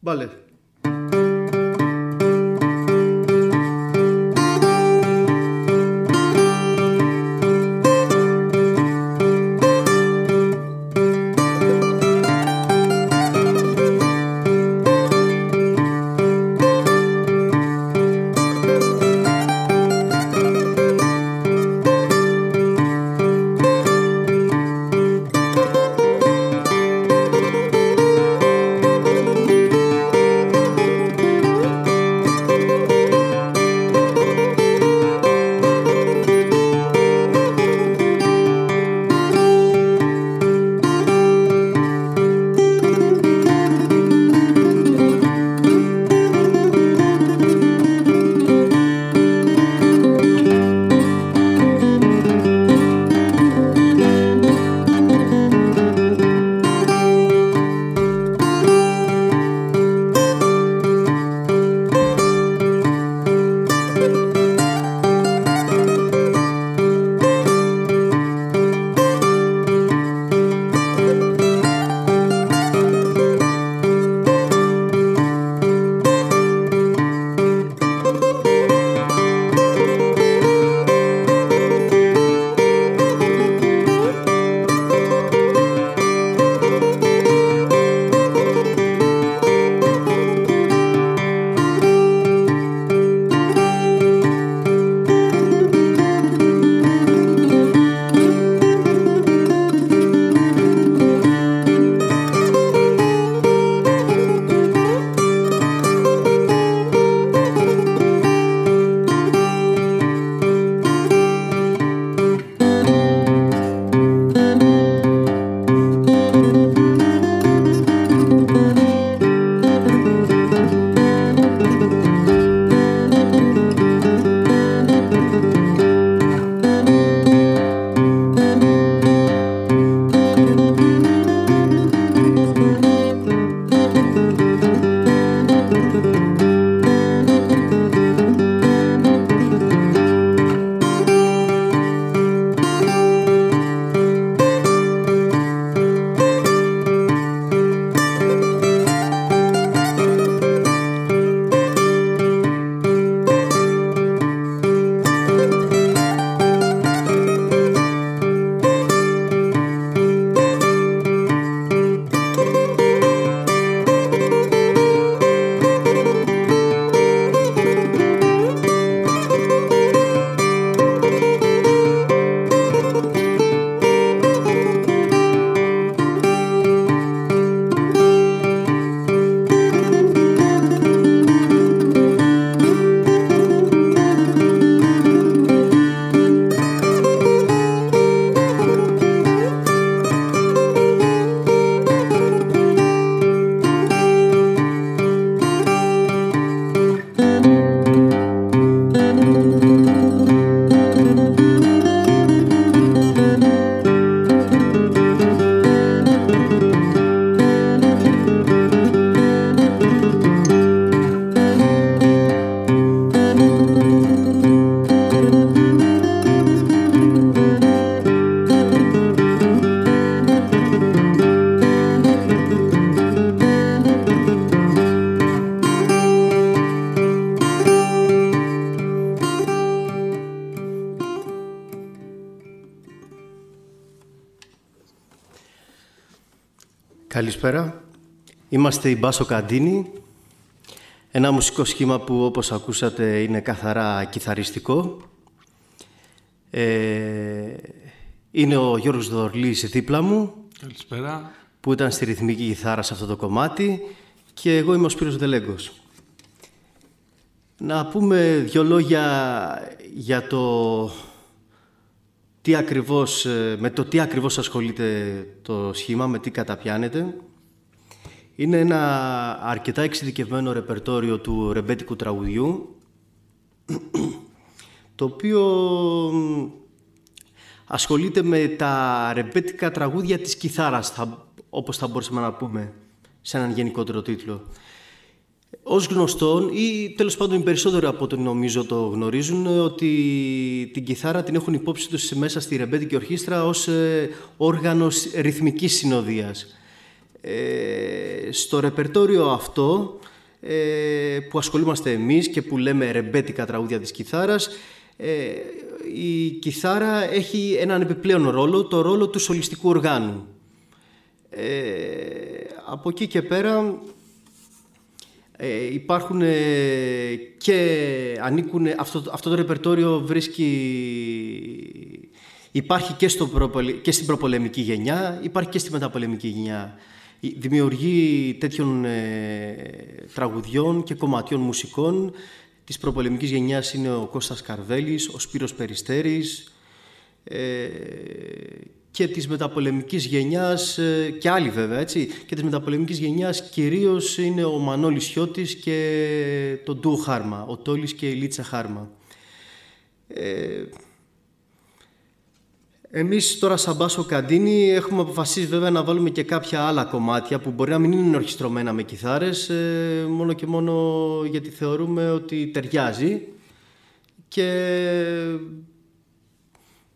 Vale, Είμαστε η Μπάσο Καντίνη. Ένα μουσικό σχήμα που όπως ακούσατε είναι καθαρά κιθαριστικό. Ε, είναι ο Γιώργος Δορλής δίπλα μου. Καλησπέρα. Που ήταν στη ρυθμική κιθάρα σε αυτό το κομμάτι. Και εγώ είμαι ο Σπύρος Δελέγκος. Να πούμε δύο λόγια για το τι ακριβώς, ε, με το τι ακριβώς ασχολείται το σχήμα, με τι καταπιάνεται. Είναι ένα αρκετά εξειδικευμένο ρεπερτόριο του ρεμπέτικου τραγουδιού, το οποίο ασχολείται με τα ρεμπέτικα τραγούδια της κιθάρας, θα, όπως θα μπορούσαμε να πούμε, σε έναν γενικότερο τίτλο. Ως γνωστόν ή τέλος πάντων οι περισσότεροι από ό,τι νομίζω το γνωρίζουν ότι την κιθάρα την έχουν υπόψη τους μέσα στη ρεμπέτικη ορχήστρα ως ε, όργανος ρυθμικής συνοδείας. Ε, στο ρεπερτόριο αυτό ε, που ασχολούμαστε εμείς και που λέμε ρεμπέτικα τραγούδια της κιθάρας ε, η κιθάρα έχει έναν επιπλέον ρόλο, το ρόλο του σολιστικού οργάνου. Ε, από εκεί και πέρα ε, υπάρχουν και ανήκουν, αυτό, αυτό το ρεπερτόριο βρίσκει, υπάρχει και, στο και στην προπολεμική γενιά, υπάρχει και στη μεταπολεμική γενιά. Δημιουργεί τέτοιων ε, τραγουδιών και κομματιών μουσικών. Της προπολεμικής γενιάς είναι ο Κώστας Καρβέλης, ο Σπύρος Περιστέρης ε, και της μεταπολεμικής γενιάς ε, και άλλοι βέβαια έτσι και της μεταπολεμικής γενιάς κυρίως είναι ο Μανώλης Σιώτης και το Ντου Χάρμα, ο Τόλης και η Λίτσα Χάρμα. Ε, εμείς τώρα σαν Μπάσο Καντίνη έχουμε αποφασίσει βέβαια να βάλουμε και κάποια άλλα κομμάτια που μπορεί να μην είναι ορχιστρωμένα με κιθάρες ε, μόνο και μόνο γιατί θεωρούμε ότι ταιριάζει και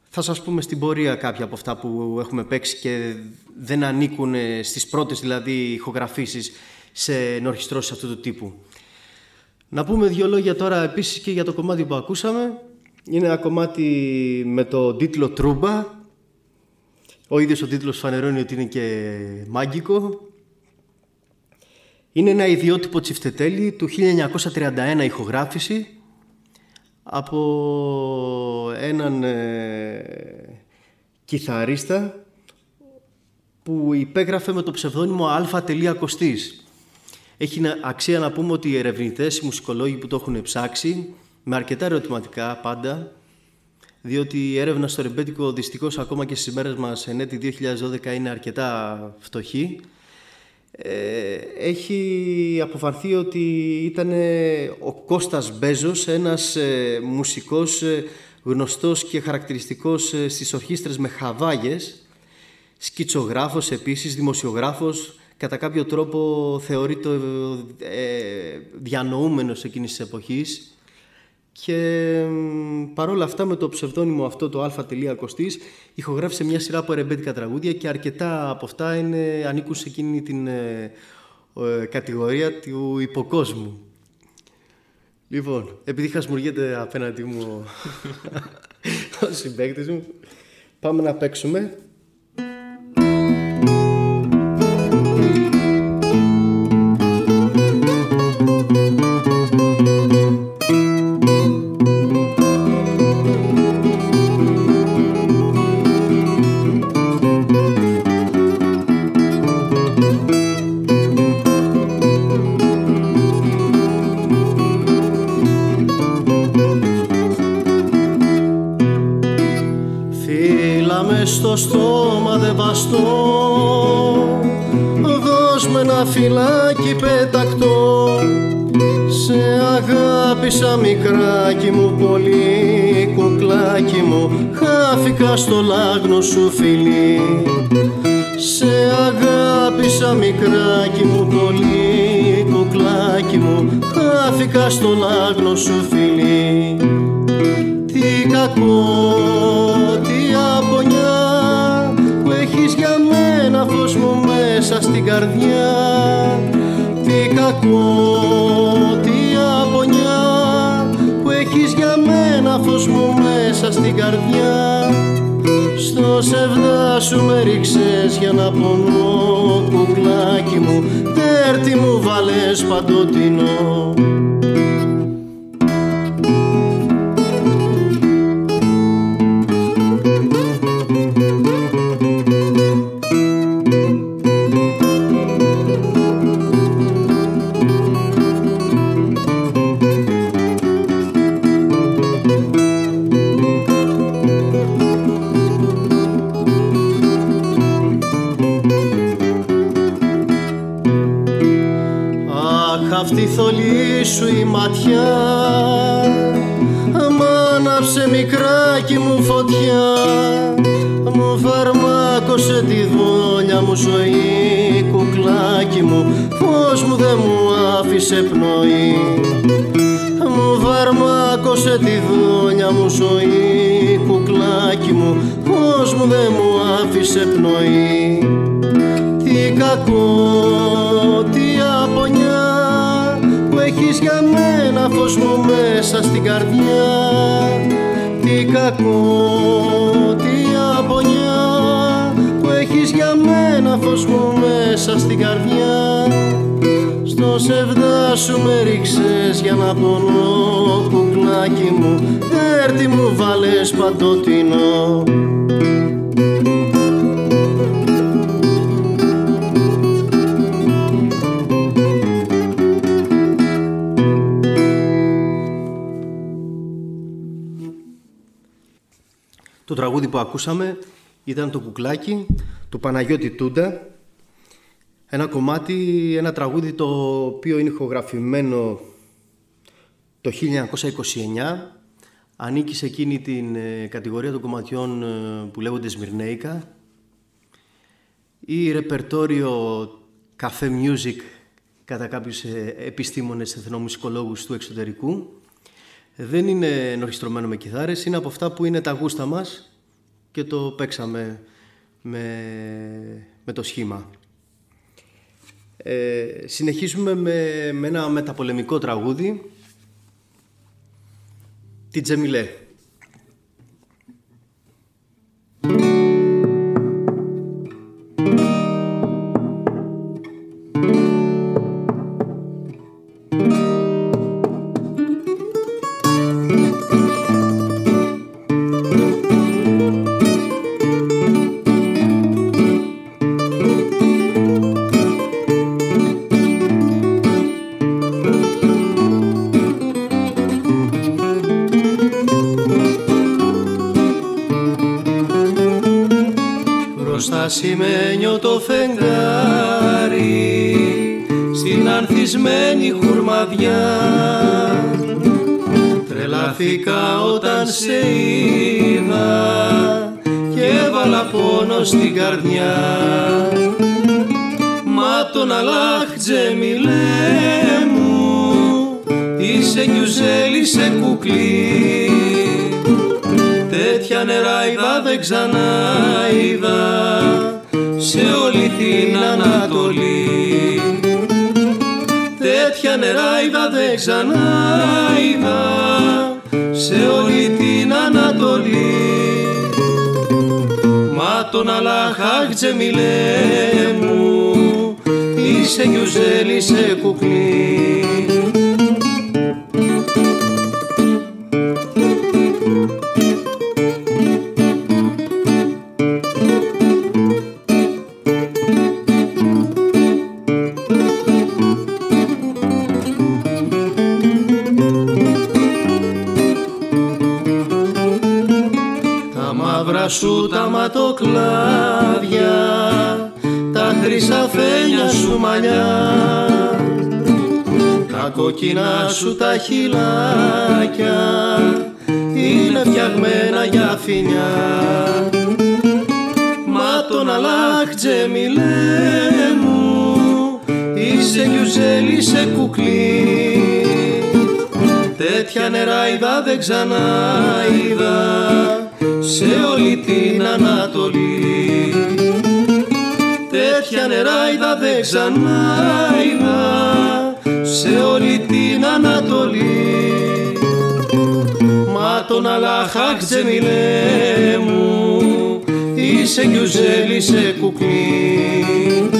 θα σας πούμε στην πορεία κάποια από αυτά που έχουμε παίξει και δεν ανήκουν στις πρώτες δηλαδή ηχογραφήσεις σε ενορχιστρώσεις αυτού του τύπου. Να πούμε δύο λόγια τώρα επίσης και για το κομμάτι που ακούσαμε. Είναι ένα κομμάτι με το τίτλο Τρούμπα. Ο ίδιος ο τίτλος φανερώνει ότι είναι και μάγκικο. Είναι ένα ιδιότυπο τσιφτετέλι του 1931 ηχογράφηση από έναν ε, κιθαρίστα που υπέγραφε με το ψευδόνυμο Α. Κωστής. Έχει αξία να πούμε ότι οι ερευνητές, οι μουσικολόγοι που το έχουν ψάξει, με αρκετά ερωτηματικά πάντα, διότι η έρευνα στο ρεμπέτικο δυστυχώς ακόμα και στις μέρες μας εν έτη 2012 είναι αρκετά φτωχή, ε, έχει αποφανθεί ότι ήταν ο Κώστας Μπέζος, ένας ε, μουσικός ε, γνωστός και χαρακτηριστικός στις ορχήστρες με χαβάγες, σκητσογράφος επίσης, δημοσιογράφος, κατά κάποιο τρόπο θεωρείται ε, διανοούμενος εκείνης της εποχής και παρόλα αυτά με το ψευδόνυμο αυτό το α. Κωστής ηχογράφησε μια σειρά από ρεμπέτικα τραγούδια και αρκετά από αυτά είναι, ανήκουν σε εκείνη την ε, ε, κατηγορία του υποκόσμου. Λοιπόν, επειδή χασμουργείται απέναντί μου ο συμπαίκτης μου, πάμε να παίξουμε φυλάκι πετακτό. Σε αγάπησα μικράκι μου πολύ κουκλάκι μου. Χάθηκα στο λάγνο σου φιλί. Σε αγάπησα μικράκι μου πολύ κουκλάκι μου. Χάθηκα στο λάγνο σου φιλί. Τι κακό, τι απονιά που έχεις για μένα φως μου μέσα στην καρδιά. Τι κακό, τι απονιά που έχεις για μένα φως μου μέσα στην καρδιά. Στο σεβδά σου με ρίξες για να πονώ κουκλάκι μου. Τέρτη μου βάλες παντοτινό Μου φαρμάκωσε τη δόλια μου ζωή Κουκλάκι μου. Πως μου δεν μου άφησε πνοή. Μου φαρμάκωσε τη δόλια μου ζωή Κουκλάκι μου. Πως μου δεν μου άφησε πνοή. Τι Τι κακό, τι απονιά που έχεις για μένα φως μου μέσα στην καρδιά. Τι κακό, τι μένα φως μου μέσα στην καρδιά. Στο σεβδά σου με ρίξες για να πονώ κουκλάκι μου. Δέρτη μου βάλες παντοτινό. Το τραγούδι που ακούσαμε ήταν το κουκλάκι του Παναγιώτη Τούντα. Ένα κομμάτι, ένα τραγούδι το οποίο είναι ηχογραφημένο το 1929. Ανήκει σε εκείνη την ε, κατηγορία των κομματιών ε, που λέγονται Σμυρνέικα ή ρεπερτόριο καφέ music κατά κάποιους ε, επιστήμονες εθνομουσικολόγους του εξωτερικού δεν είναι ενορχιστρωμένο με κιθάρες, είναι από αυτά που είναι τα γούστα μας και το παίξαμε με, με το σχήμα. Ε, συνεχίζουμε με, με ένα μεταπολεμικό τραγούδι, τη Τζεμιλέ. Στην καρδιά. Μα τον Αλάχ τζεμιλέ μου είσαι γιουζέλη σε κουκλί τέτοια νερά δεν ξανά είδα σε όλη την Ανατολή. Τέτοια νερά είδα δεν ξανά είδα τον Αλάχαχτζε μιλέ μου είσαι γιουζέλη σε κουκλί μαλλιά τα κόκκινα σου τα χυλάκια είναι φτιαγμένα για φινιά. Μα τον αλάχτζε μιλέ μου είσαι γιουζέλη σε κουκλί τέτοια νερά δεν ξανά είδα σε όλη την Ανατολή τέτοια νερά δεν ξανά είδα. Σε όλη την Ανατολή. Μα τον Αλάχαχ τζεμιλέ μου είσαι γιουζέλη σε κουκλί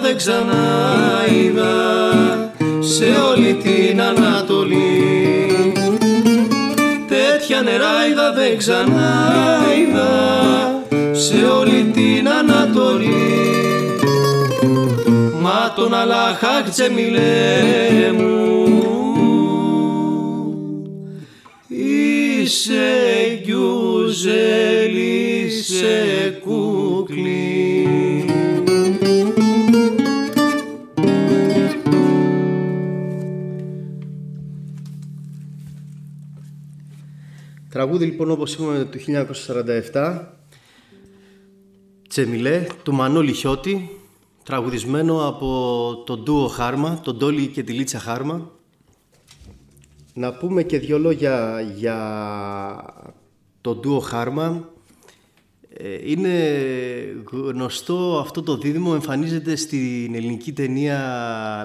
δεν ξανά είδα σε όλη την Ανατολή. Τέτοια νερά δεν ξανά είδα σε όλη την Ανατολή. Μα τον Αλάχαχ μιλέ μου είσαι γιουζέλη σε κουκλί Τραγούδι λοιπόν όπως είπαμε το 1947 Τσεμιλέ του Μανώλη Χιώτη τραγουδισμένο από τον Ντούο Χάρμα, τον Τόλι και τη Λίτσα Χάρμα. Να πούμε και δύο λόγια για τον Ντούο Χάρμα. Ε, είναι γνωστό αυτό το δίδυμο, εμφανίζεται στην ελληνική ταινία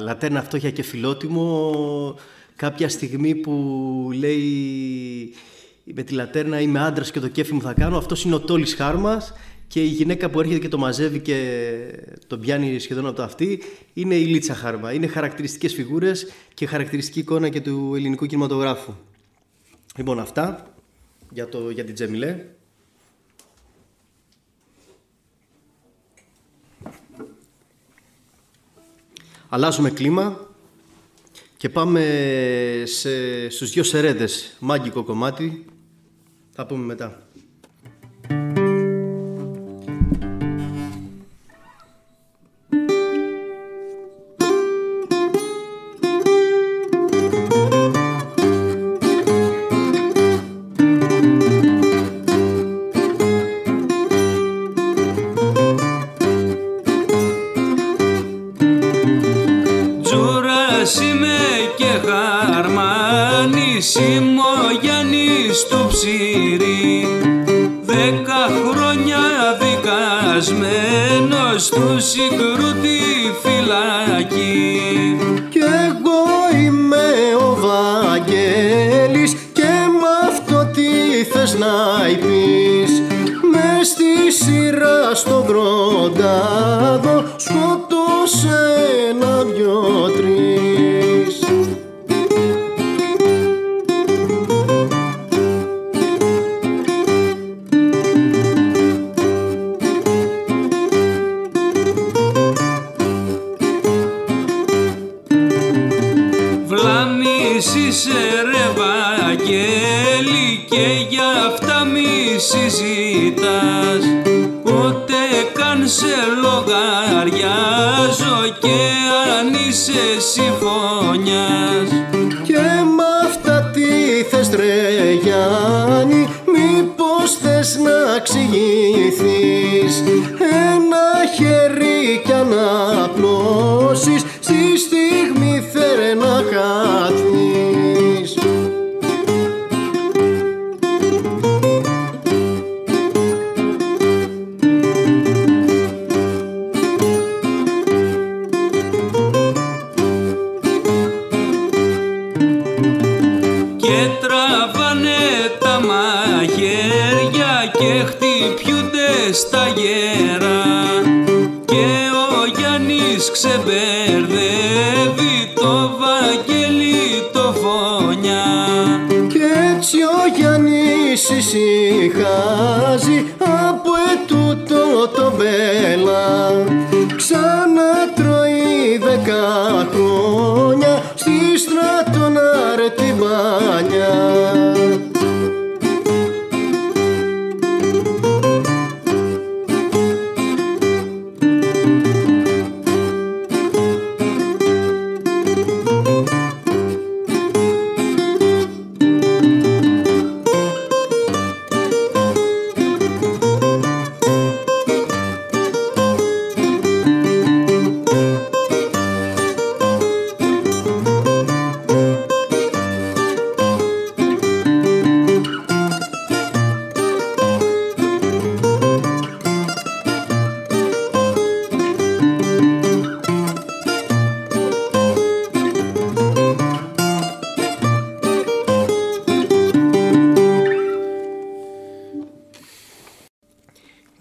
«Λατέρνα, φτώχεια και φιλότιμο» κάποια στιγμή που λέει με τη λατέρνα είμαι άντρας και το κέφι μου θα κάνω. Αυτός είναι ο Τόλης Χάρμας και η γυναίκα που έρχεται και το μαζεύει και τον πιάνει σχεδόν από το αυτή είναι η Λίτσα Χάρμα. Είναι χαρακτηριστικές φιγούρες και χαρακτηριστική εικόνα και του ελληνικού κινηματογράφου. Λοιπόν αυτά για, το, για την Τζεμιλέ. Αλλάζουμε κλίμα και πάμε σε, στους δυο σερέτες. Μάγκικο κομμάτι. Θα πούμε μετά.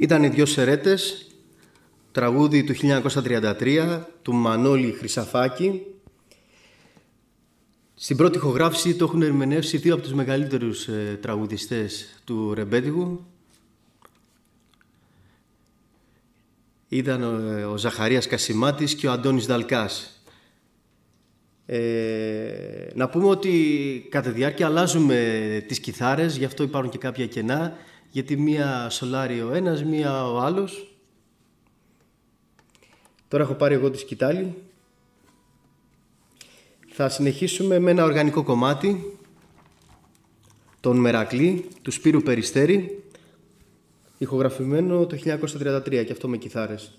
Ήταν οι δυο σερέτες, τραγούδι του 1933 του Μανώλη Χρυσαφάκη. Στην πρώτη ηχογράφηση το έχουν ερμηνεύσει δύο από τους μεγαλύτερους ε, τραγουδιστές του ρεμπέτικου. Ήταν ο, ε, ο Ζαχαρίας Κασιμάτης και ο Αντώνης Δαλκάς. Ε, να πούμε ότι κατά διάρκεια αλλάζουμε τις κιθάρες, γι' αυτό υπάρχουν και κάποια κενά γιατί μία σολάρει ο ένας, μία ο άλλος. Τώρα έχω πάρει εγώ τη σκητάλη. Θα συνεχίσουμε με ένα οργανικό κομμάτι. τον Μερακλή του Σπύρου Περιστέρη ηχογραφημένο το 1933 και αυτό με κιθάρες.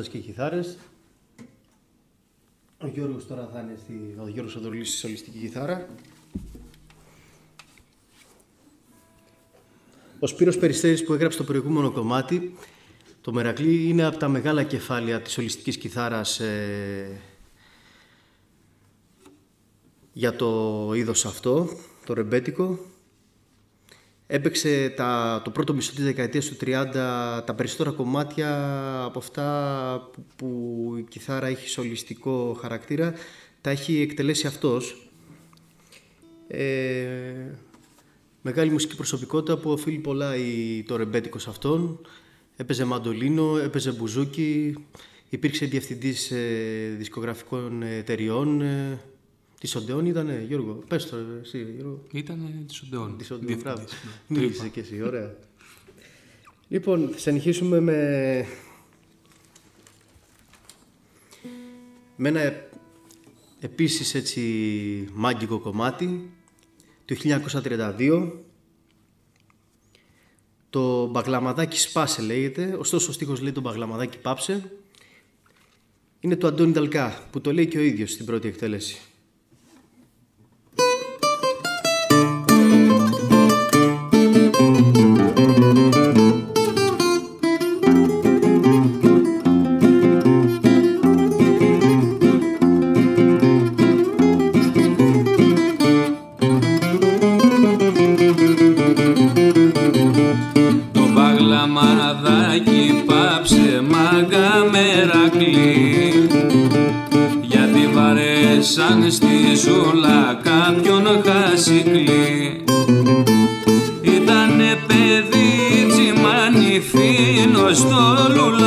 Κιθάρες. Ο Γιώργος τώρα θα είναι στη, ο Γιώργος Αδωρλής στη σολιστική κιθάρα. Ο Σπύρος Περιστέρης που έγραψε το προηγούμενο κομμάτι, το Μερακλή, είναι από τα μεγάλα κεφάλαια της σολιστικής κιθάρας ε, για το είδος αυτό, το ρεμπέτικο. Έπαιξε τα, το πρώτο μισό της δεκαετίας του 30 τα περισσότερα κομμάτια από αυτά που, που η κιθάρα έχει σολιστικό χαρακτήρα τα έχει εκτελέσει αυτός Ε, μεγάλη μουσική προσωπικότητα που οφείλει πολλά η, το ρεμπέτικο σε αυτόν. Έπαιζε μαντολίνο, έπαιζε μπουζούκι, υπήρξε διευθυντής ε, δισκογραφικών εταιριών. Ε, της Οντεόν ήταν, Γιώργο. Πες το, εσύ, Γιώργο. Ήταν της Οντεόν. Της Οντεόν, Μίλησε και εσύ, ωραία. λοιπόν, θα συνεχίσουμε με. με ένα επίσης έτσι μάγκικο κομμάτι του 1932 το μπαγλαμαδάκι σπάσε λέγεται, ωστόσο ο στίχος λέει το μπαγλαμαδάκι πάψε. Είναι το Αντώνη Ταλκά που το λέει και ο ίδιος στην πρώτη εκτέλεση. σαν στη ζούλα κάποιον χασικλή Ήτανε παιδί τσιμάνι φίνο στο λουλούδι.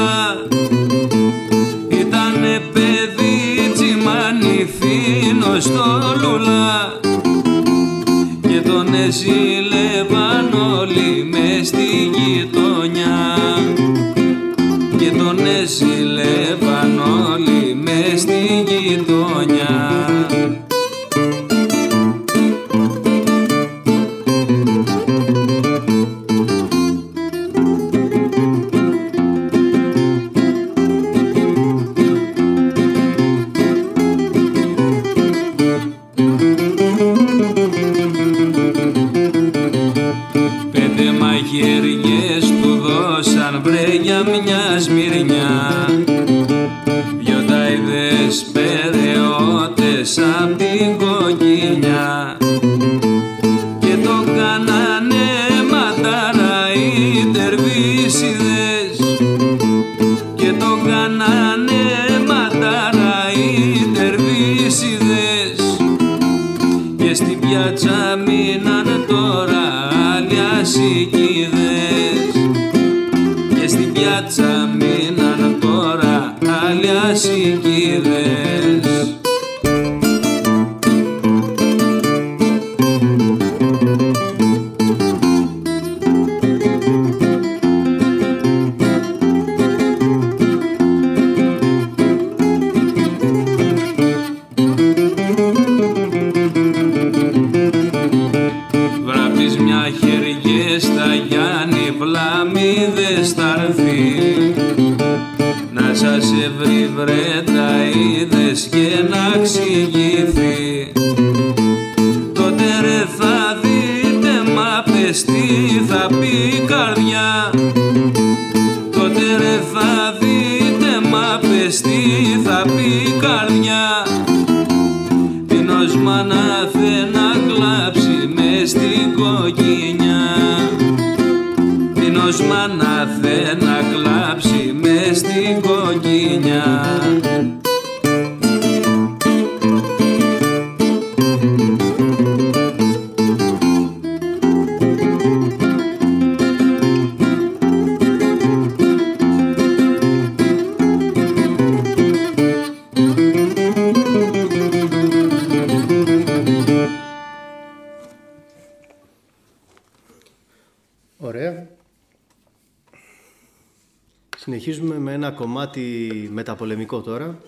Κομμάτι μεταπολεμικό τώρα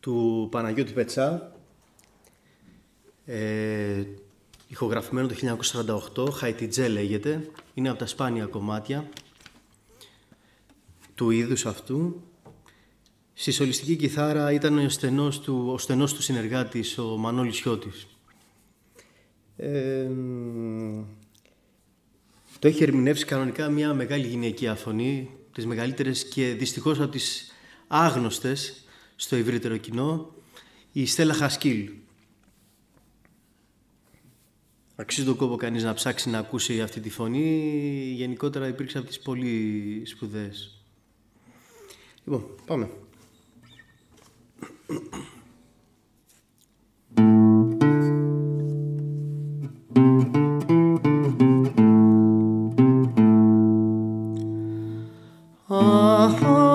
του Παναγιώτη Πετσά ε, ηχογραφημένο το 1948 Χαϊτιτζέ λέγεται είναι από τα σπάνια κομμάτια του είδους αυτού. Στη σολιστική κιθάρα ήταν ο στενός του, ο στενός του συνεργάτης ο Μανώλης Σιώτης. Ε, το έχει ερμηνεύσει κανονικά μια μεγάλη γυναικεία φωνή τις μεγαλύτερες και δυστυχώς από τις άγνωστες στο ευρύτερο κοινό, η Στέλλα Χασκίλ. Αξίζει τον κόπο κανείς να ψάξει να ακούσει αυτή τη φωνή, γενικότερα υπήρξε από τις πολύ σπουδαίες. Λοιπόν, πάμε. Uh-huh.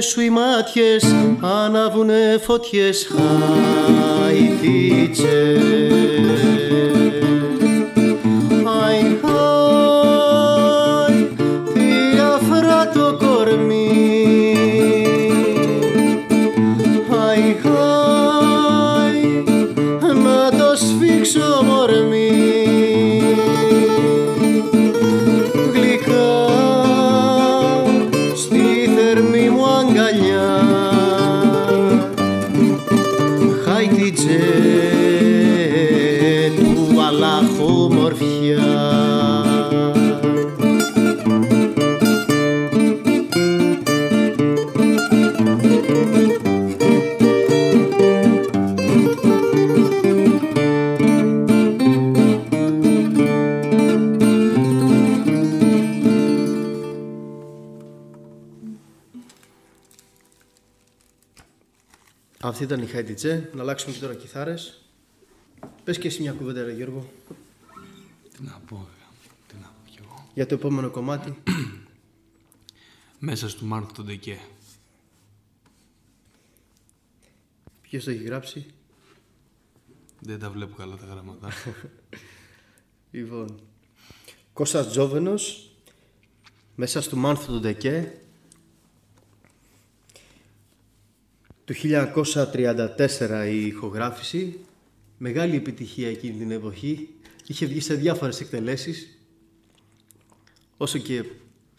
Σου οι μάτιες ανάβουνε φωτιές χαϊτίτσε Χάιντιτζέ, να αλλάξουμε και τώρα κιθάρες. Πες και εσύ μια κουβέντα, ρε Γιώργο. Τι να πω, τι να πω κι εγώ. Για το επόμενο κομμάτι. Μέσα στο Μάρκο τον Ντεκέ. Ποιος το έχει γράψει; Δεν τα βλέπω καλά τα γράμματα. λοιπόν. Κώστας Τζόβενος. Μέσα στο Μάρκο τον Ντεκέ. Το 1934 η ηχογράφηση, μεγάλη επιτυχία εκείνη την εποχή, είχε βγει σε διάφορες εκτελέσεις, όσο και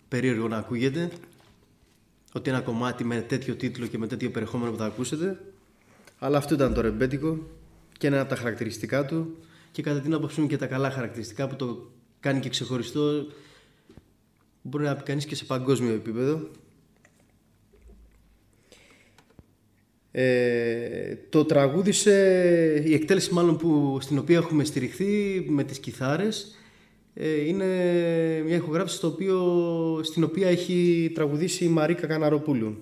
περίεργο να ακούγεται, ότι ένα κομμάτι με τέτοιο τίτλο και με τέτοιο περιεχόμενο που θα ακούσετε, αλλά αυτό ήταν το ρεμπέτικο και ένα από τα χαρακτηριστικά του και κατά την άποψή μου και τα καλά χαρακτηριστικά που το κάνει και ξεχωριστό μπορεί να πει κανείς και σε παγκόσμιο επίπεδο Ε, το τραγούδισε, η εκτέλεση μάλλον που, στην οποία έχουμε στηριχθεί με τις κιθάρες ε, είναι μια ηχογράφηση στο οποίο, στην οποία έχει τραγουδήσει η Μαρίκα Καναροπούλου.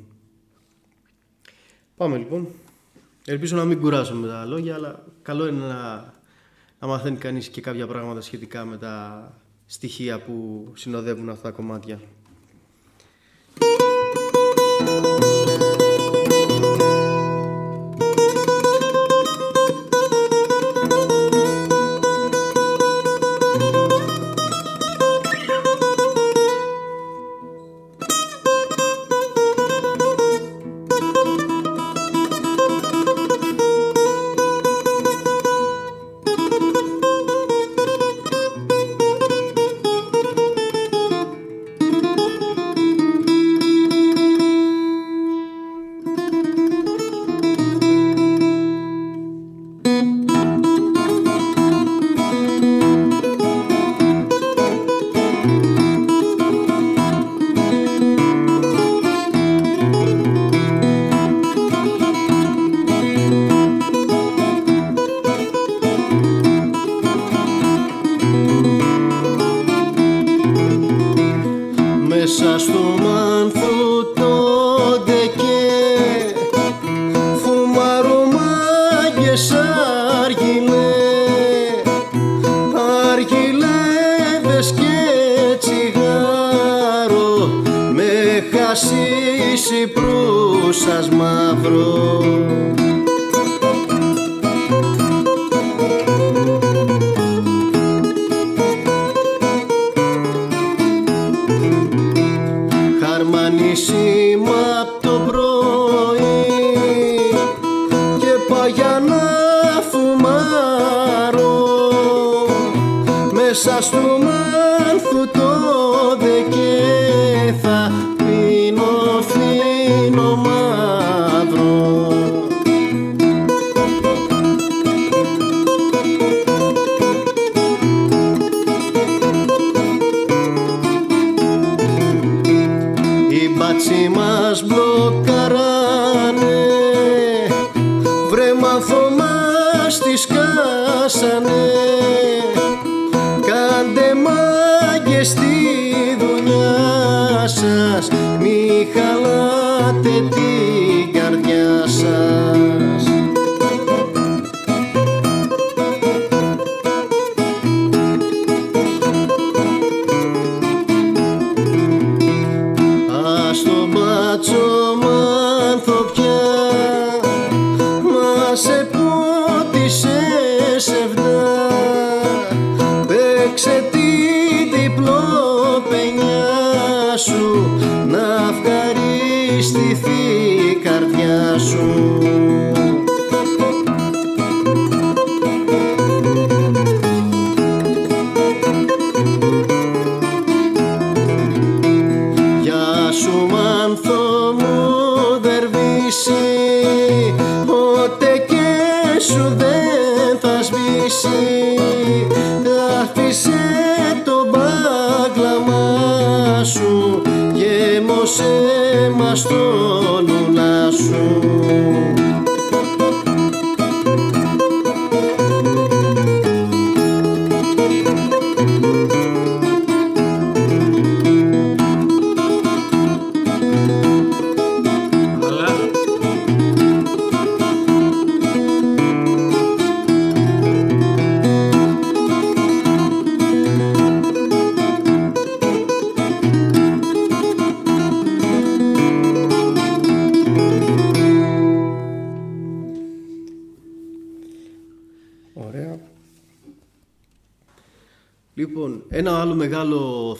Πάμε λοιπόν. Ελπίζω να μην κουράζω με τα λόγια, αλλά καλό είναι να, να μαθαίνει κανείς και κάποια πράγματα σχετικά με τα στοιχεία που συνοδεύουν αυτά τα κομμάτια.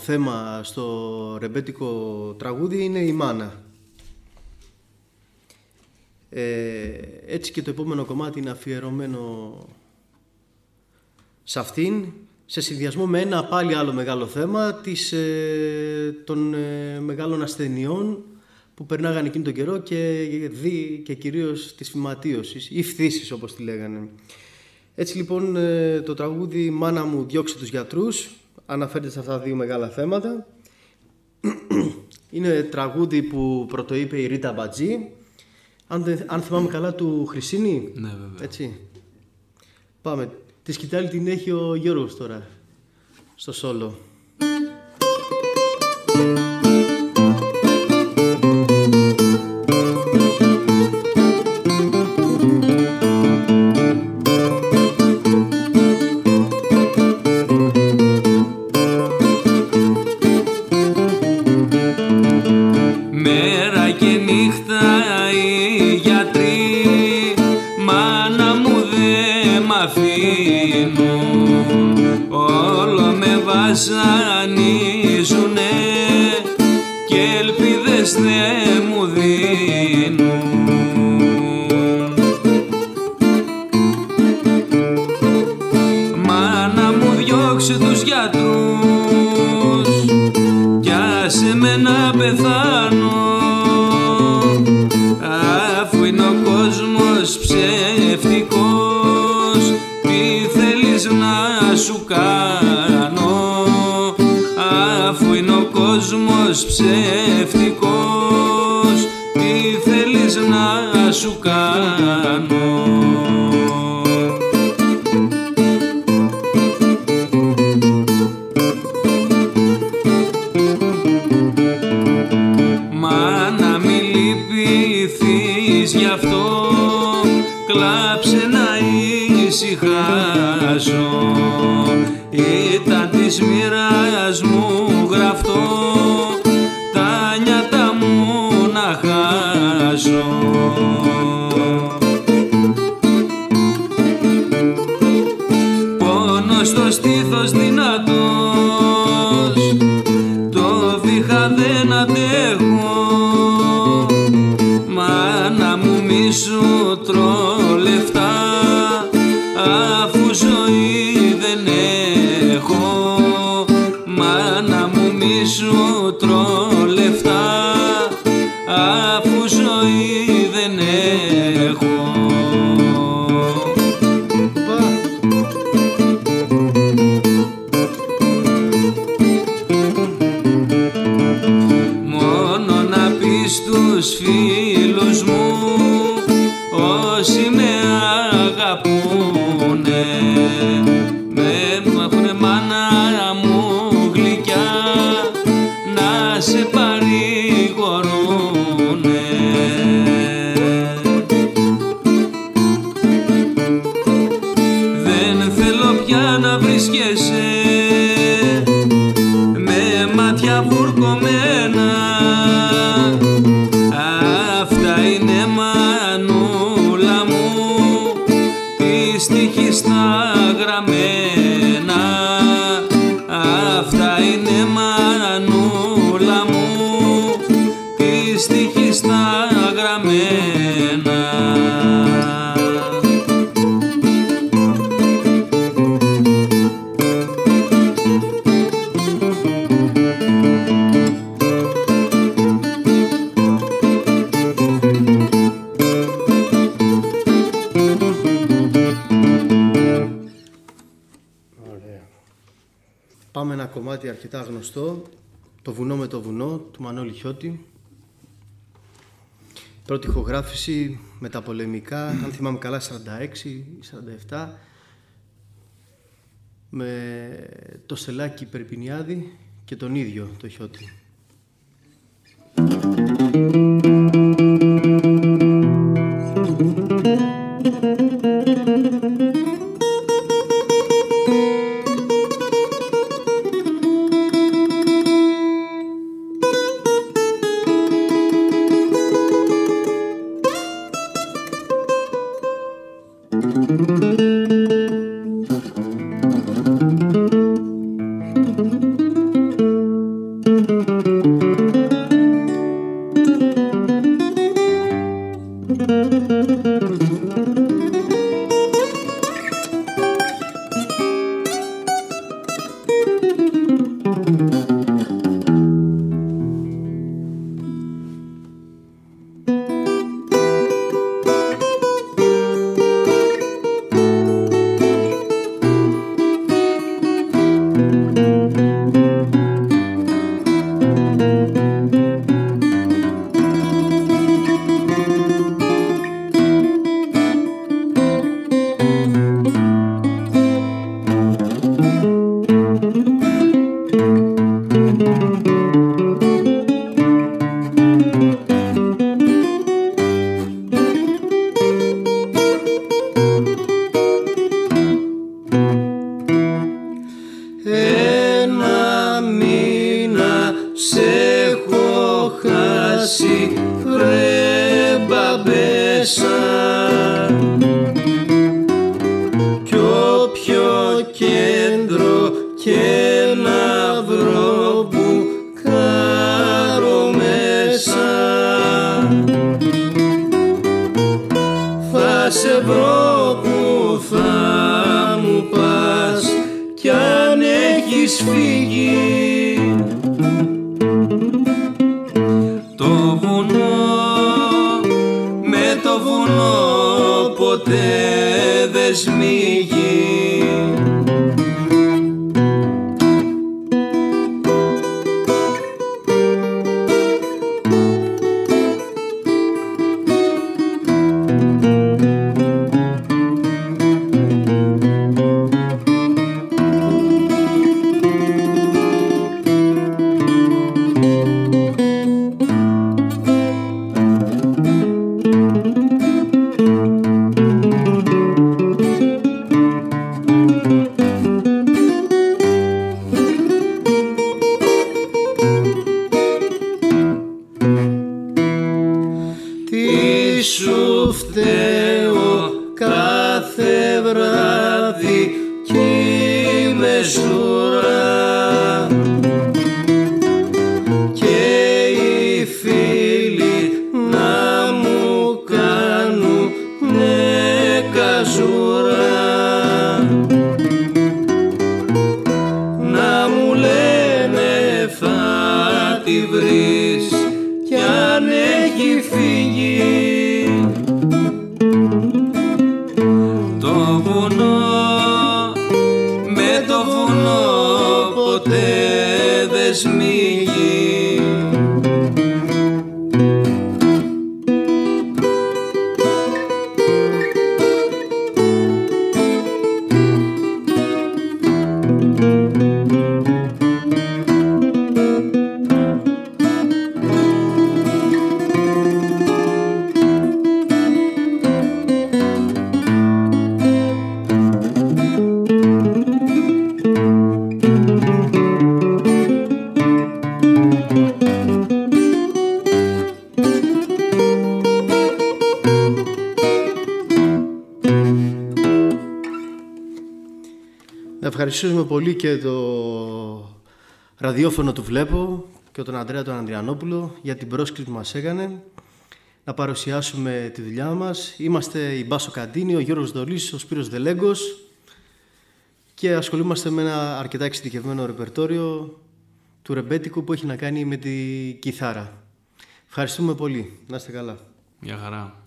Θέμα στο ρεμπέτικο τραγούδι είναι η μάνα. Ε, έτσι και το επόμενο κομμάτι είναι αφιερωμένο σε αυτήν, σε συνδυασμό με ένα πάλι άλλο μεγάλο θέμα της, ε, των ε, μεγάλων ασθενειών που περνάγανε εκείνο τον καιρό και, δι, και κυρίως της φυματίωσης ή φθήσης όπως τη λέγανε. Έτσι λοιπόν ε, το τραγούδι «Μάνα μου διώξε τους γιατρούς» αναφέρεται σε αυτά τα δύο μεγάλα θέματα. Είναι τραγούδι που πρωτοείπε η Ρίτα Μπατζή. Αν, αν θυμάμαι καλά του Χρυσίνη. Ναι, βέβαια. Έτσι. Πάμε. Τη σκητάλη την έχει ο Γιώργος τώρα. Στο σόλο. αφήνουν όλο με βάζα σου τρόπο Πρώτη ηχογράφηση με τα πολεμικά, αν θυμάμαι καλά, 46 47, με το Σελάκι Περπινιάδη και τον ίδιο το Χιώτη. Ένα μήνα σε έχω χάσει Ρε μπαμπέσα ευχαριστούμε πολύ και το ραδιόφωνο του Βλέπω και τον Ανδρέα τον Ανδριανόπουλο για την πρόσκληση που μας έκανε να παρουσιάσουμε τη δουλειά μας. Είμαστε η Μπάσο Καντίνη, ο Γιώργος Δολής, ο Σπύρος Δελέγκος και ασχολούμαστε με ένα αρκετά εξειδικευμένο ρεπερτόριο του ρεμπέτικου που έχει να κάνει με τη κιθάρα. Ευχαριστούμε πολύ. Να είστε καλά. Γεια χαρά.